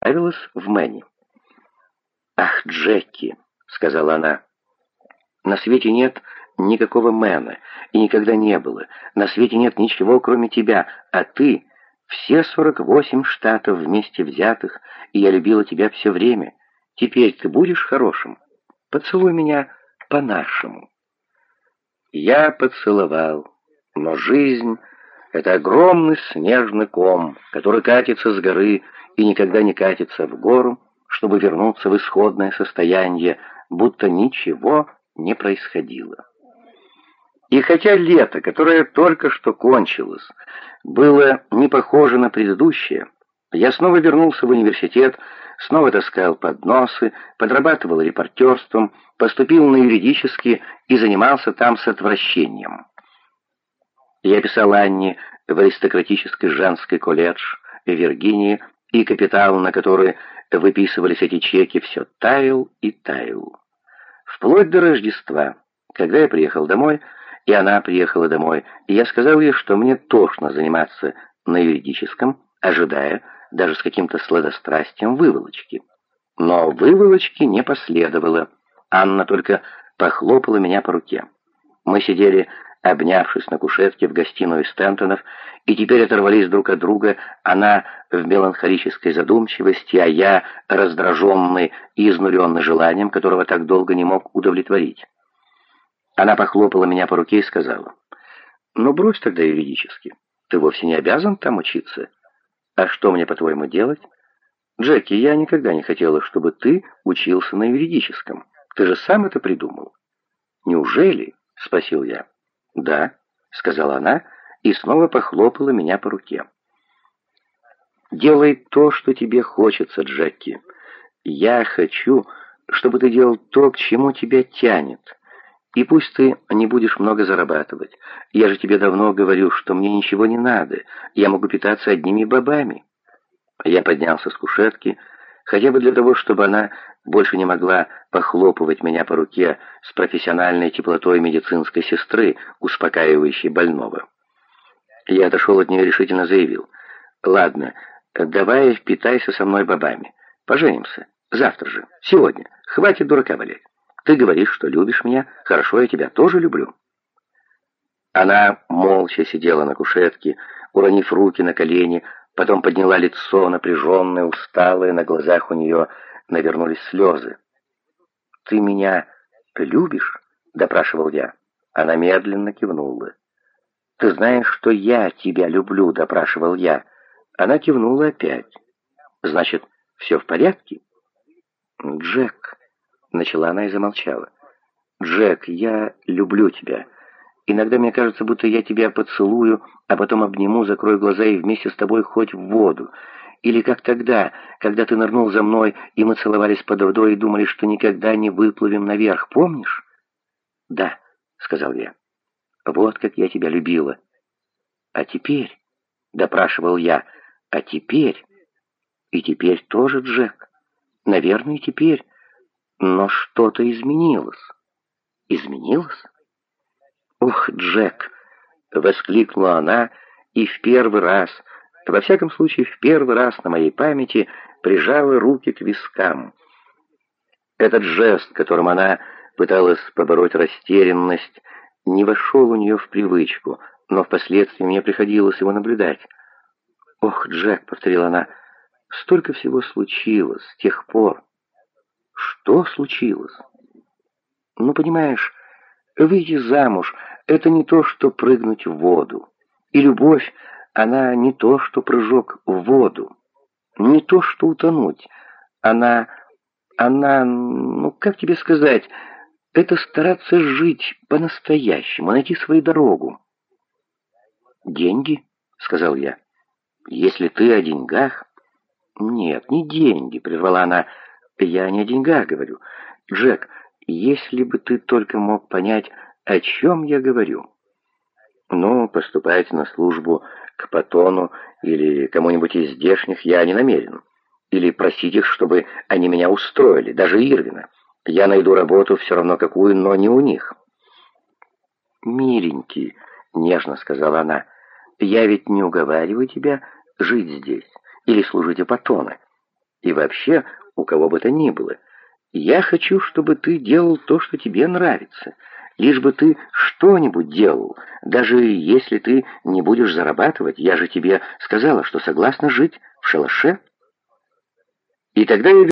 нравилось в Мэне. «Ах, Джеки!» — сказала она. «На свете нет никакого Мэна, и никогда не было. На свете нет ничего, кроме тебя, а ты — все сорок восемь штатов вместе взятых, и я любила тебя все время. Теперь ты будешь хорошим? Поцелуй меня по-нашему». Я поцеловал, но жизнь — это огромный снежный ком, который катится с горы и никогда не катится в гору, чтобы вернуться в исходное состояние, будто ничего не происходило. И хотя лето, которое только что кончилось, было не похоже на предыдущее, я снова вернулся в университет, снова таскал подносы, подрабатывал репортерством, поступил на юридический и занимался там с отвращением. Я писал Анне в аристократической женской колледж в Виргинии, и капитал, на который выписывались эти чеки, все таял и таял. Вплоть до Рождества, когда я приехал домой, и она приехала домой, и я сказал ей, что мне тошно заниматься на юридическом, ожидая, даже с каким-то сладострастием, выволочки. Но выволочки не последовало. Анна только похлопала меня по руке. Мы сидели, обнявшись на кушетке в гостиную Стентонов, и теперь оторвались друг от друга, она в меланхолической задумчивости, а я раздраженный и изнуренный желанием, которого так долго не мог удовлетворить. Она похлопала меня по руке и сказала, «Ну, брось тогда юридически. Ты вовсе не обязан там учиться. А что мне, по-твоему, делать? Джеки, я никогда не хотела, чтобы ты учился на юридическом. Ты же сам это придумал». «Неужели?» — спросил я. «Да», — сказала она, — и снова похлопала меня по руке. «Делай то, что тебе хочется, Джеки. Я хочу, чтобы ты делал то, к чему тебя тянет. И пусть ты не будешь много зарабатывать. Я же тебе давно говорю, что мне ничего не надо. Я могу питаться одними бобами». Я поднялся с кушетки, хотя бы для того, чтобы она больше не могла похлопывать меня по руке с профессиональной теплотой медицинской сестры, успокаивающей больного. Я отошел от нее решительно заявил. «Ладно, давай впитайся со мной бабами. Поженимся. Завтра же. Сегодня. Хватит дурака валять. Ты говоришь, что любишь меня. Хорошо, я тебя тоже люблю». Она молча сидела на кушетке, уронив руки на колени, потом подняла лицо, напряженное, усталое, на глазах у нее навернулись слезы. «Ты меня любишь?» — допрашивал я. Она медленно кивнула. «Ты знаешь, что я тебя люблю», — допрашивал я. Она кивнула опять. «Значит, все в порядке?» «Джек», — начала она и замолчала. «Джек, я люблю тебя. Иногда мне кажется, будто я тебя поцелую, а потом обниму, закрою глаза и вместе с тобой хоть в воду. Или как тогда, когда ты нырнул за мной, и мы целовались под водой и думали, что никогда не выплывем наверх, помнишь?» «Да», — сказал я. Вот как я тебя любила. А теперь, допрашивал я, а теперь... И теперь тоже, Джек. Наверное, теперь. Но что-то изменилось. Изменилось? Ух, Джек! Воскликнула она, и в первый раз, во всяком случае, в первый раз на моей памяти прижала руки к вискам. Этот жест, которым она пыталась побороть растерянность, не вошел у нее в привычку, но впоследствии мне приходилось его наблюдать. «Ох, Джек», — повторила она, — «столько всего случилось с тех пор». «Что случилось?» «Ну, понимаешь, выйти замуж — это не то, что прыгнуть в воду. И любовь, она не то, что прыжок в воду, не то, что утонуть. Она, она, ну, как тебе сказать...» это стараться жить по-настоящему, найти свою дорогу. «Деньги?» — сказал я. «Если ты о деньгах...» «Нет, не деньги», — прервала она. «Я не о деньгах говорю. Джек, если бы ты только мог понять, о чем я говорю». «Ну, поступать на службу к Патону или кому-нибудь из здешних я не намерен. Или просить их, чтобы они меня устроили, даже Ирвина». Я найду работу все равно какую, но не у них. «Миленький», — нежно сказала она, — «я ведь не уговариваю тебя жить здесь или служить у Патона. И вообще, у кого бы то ни было. Я хочу, чтобы ты делал то, что тебе нравится. Лишь бы ты что-нибудь делал, даже если ты не будешь зарабатывать. Я же тебе сказала, что согласна жить в шалаше. И тогда я